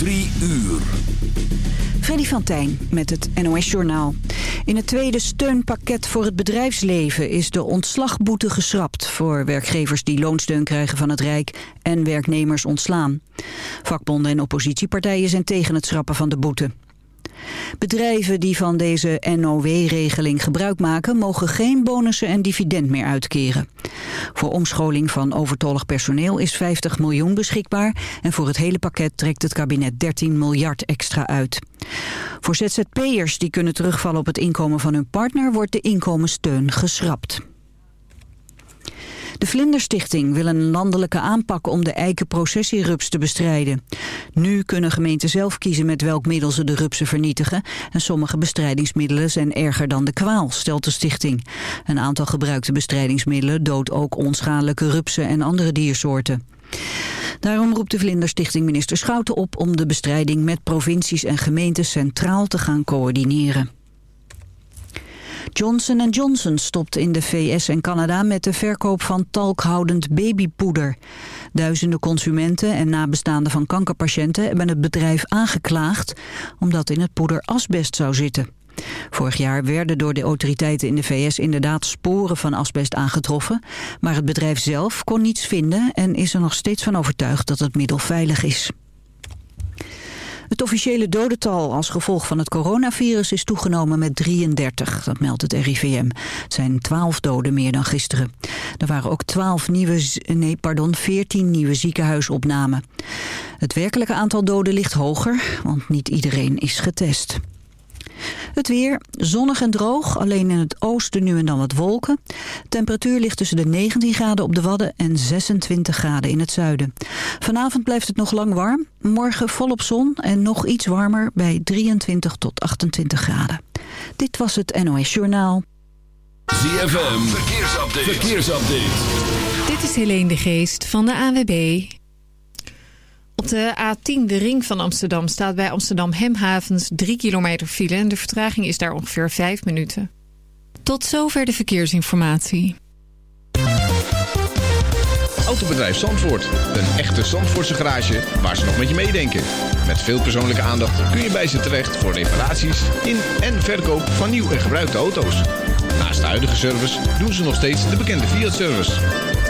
Drie uur. Freddy van Tijn met het NOS-journaal. In het tweede steunpakket voor het bedrijfsleven is de ontslagboete geschrapt... voor werkgevers die loonsteun krijgen van het Rijk en werknemers ontslaan. Vakbonden en oppositiepartijen zijn tegen het schrappen van de boete. Bedrijven die van deze NOW-regeling gebruik maken... mogen geen bonussen en dividend meer uitkeren. Voor omscholing van overtollig personeel is 50 miljoen beschikbaar... en voor het hele pakket trekt het kabinet 13 miljard extra uit. Voor ZZP'ers die kunnen terugvallen op het inkomen van hun partner... wordt de inkomenssteun geschrapt. De Vlinderstichting wil een landelijke aanpak om de eikenprocessierups te bestrijden. Nu kunnen gemeenten zelf kiezen met welk middel ze de rupsen vernietigen. En sommige bestrijdingsmiddelen zijn erger dan de kwaal, stelt de stichting. Een aantal gebruikte bestrijdingsmiddelen doodt ook onschadelijke rupsen en andere diersoorten. Daarom roept de Vlinderstichting minister Schouten op om de bestrijding met provincies en gemeenten centraal te gaan coördineren. Johnson Johnson stopt in de VS en Canada met de verkoop van talkhoudend babypoeder. Duizenden consumenten en nabestaanden van kankerpatiënten hebben het bedrijf aangeklaagd omdat in het poeder asbest zou zitten. Vorig jaar werden door de autoriteiten in de VS inderdaad sporen van asbest aangetroffen, maar het bedrijf zelf kon niets vinden en is er nog steeds van overtuigd dat het middel veilig is. Het officiële dodental als gevolg van het coronavirus is toegenomen met 33, dat meldt het RIVM. Het zijn 12 doden meer dan gisteren. Er waren ook 12 nieuwe, nee, pardon, 14 nieuwe ziekenhuisopnamen. Het werkelijke aantal doden ligt hoger, want niet iedereen is getest. Het weer, zonnig en droog, alleen in het oosten nu en dan wat wolken. Temperatuur ligt tussen de 19 graden op de Wadden en 26 graden in het zuiden. Vanavond blijft het nog lang warm, morgen volop zon en nog iets warmer bij 23 tot 28 graden. Dit was het NOS Journaal. ZFM, verkeersupdate. verkeersupdate. Dit is Helene de Geest van de AWB. Op de A10, de ring van Amsterdam, staat bij Amsterdam Hemhavens 3 kilometer file. En de vertraging is daar ongeveer 5 minuten. Tot zover de verkeersinformatie. Autobedrijf Zandvoort. Een echte Zandvoortse garage waar ze nog met je meedenken. Met veel persoonlijke aandacht kun je bij ze terecht voor reparaties in en verkoop van nieuw en gebruikte auto's. Naast de huidige service doen ze nog steeds de bekende Fiat-service.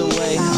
Away.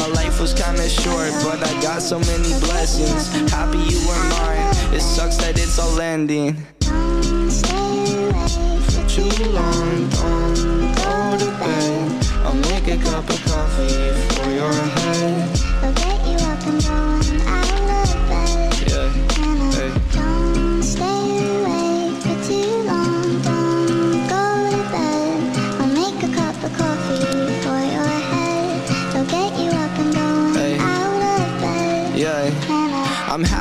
life was kinda short, but I got so many blessings. Happy you were mine, it sucks that it's all ending. For too long, don't go to bed. I'll make a cup of coffee for your head.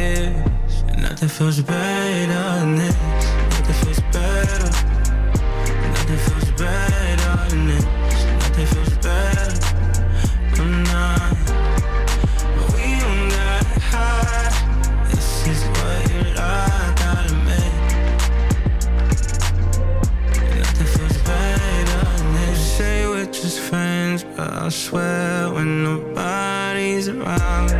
and nothing feels better than this. Nothing feels better. Nothing feels better than this. Nothing feels better. I'm not. We don't gotta hide. This is what you like, gotta make. Nothing feels better than this. Say we're just friends, but I swear when nobody's around.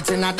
Ram it in a dance hall in a,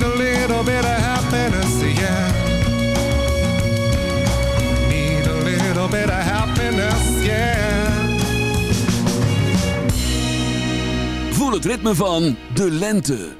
Need a little bit of happiness, yeah. Need a little bit of happiness, yeah. Voel het ritme van de lente.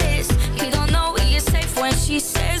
she says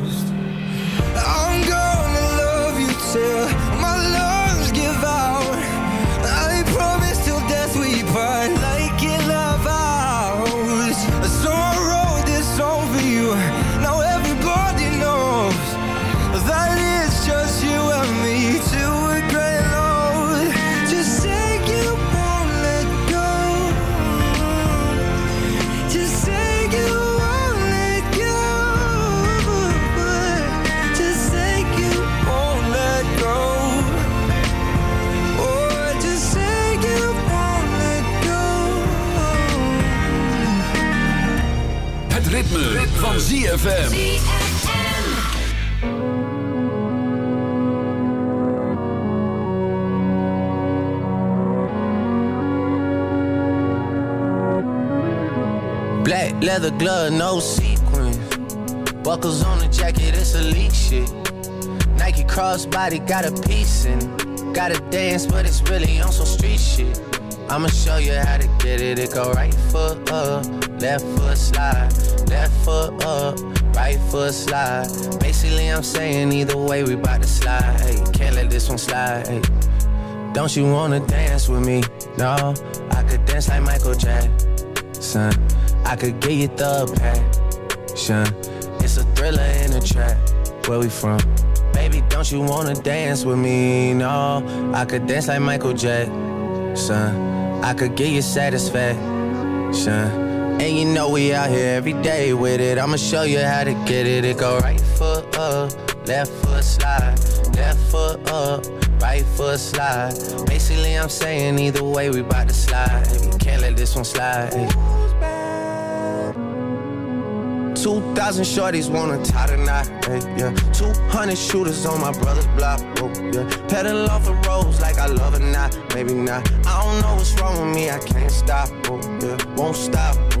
ZFM. Black leather glove, no sequins. Buckles on the jacket, it's elite shit. Nike crossbody got a piece in. Gotta dance, but it's really on some street shit. I'ma show you how to get it. It go right foot up, left foot slide, left foot up, right foot slide. Basically, I'm saying either way, we bout to slide. Hey, can't let this one slide. Hey. Don't you wanna dance with me? No, I could dance like Michael Jackson. I could get you the passion. It's a thriller in a trap. Where we from? Baby, don't you wanna dance with me? No, I could dance like Michael Jackson. I could get you satisfaction. And you know we out here every day with it. I'ma show you how to get it. It go right foot up, left foot slide, left foot up, right foot slide. Basically, I'm saying either way, we bout to slide. Can't let this one slide. 2,000 shorties wanna tie knot, hey, yeah. 200 shooters on my brother's block, oh, yeah. Pedal off the roads like I love it not, maybe not. I don't know what's wrong with me, I can't stop, oh, yeah. Won't stop, oh,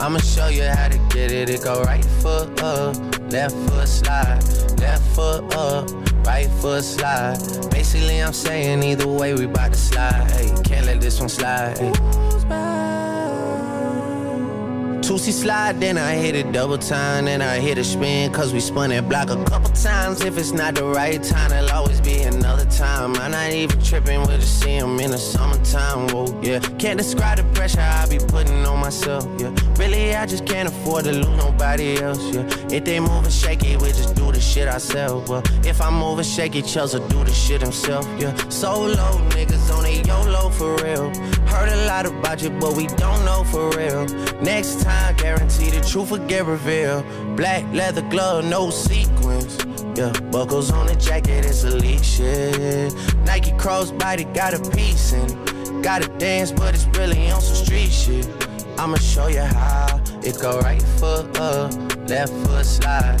I'ma show you how to get it. It go right foot up, left foot slide, left foot up, right foot slide. Basically, I'm saying either way, we bout to slide. Hey, can't let this one slide. Two-C slide, then I hit it double time, then I hit a spin, cause we spun that block a couple times. If it's not the right time, there'll always be another time. I'm not even tripping, we'll just see 'em in the summertime, whoa, yeah. Can't describe the pressure I be putting on myself, yeah. Really, I just can't afford to lose nobody else, yeah. If they moving shaky, we just the shit I sell. well. If I'm moving shaky, Chels will do the shit himself, yeah. Solo niggas on a YOLO for real. Heard a lot about you, but we don't know for real. Next time, guarantee the truth will get revealed. Black leather glove, no sequins. Yeah, buckles on the jacket, it's elite shit. Nike crossbody got a piece in it. Gotta dance, but it's really on some street shit. I'ma show you how. It go right foot up, left foot slide,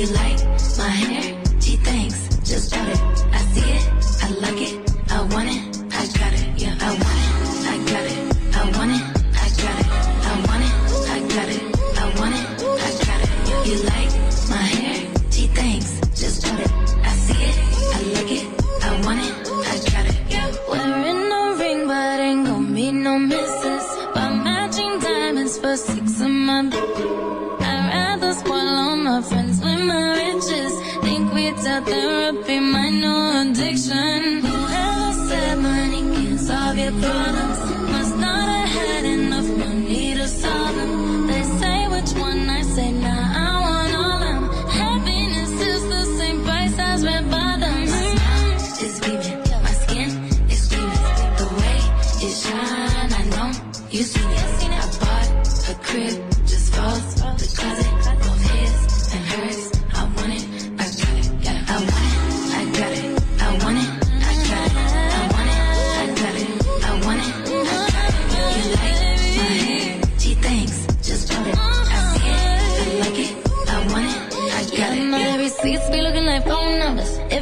You like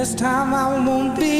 This time I won't be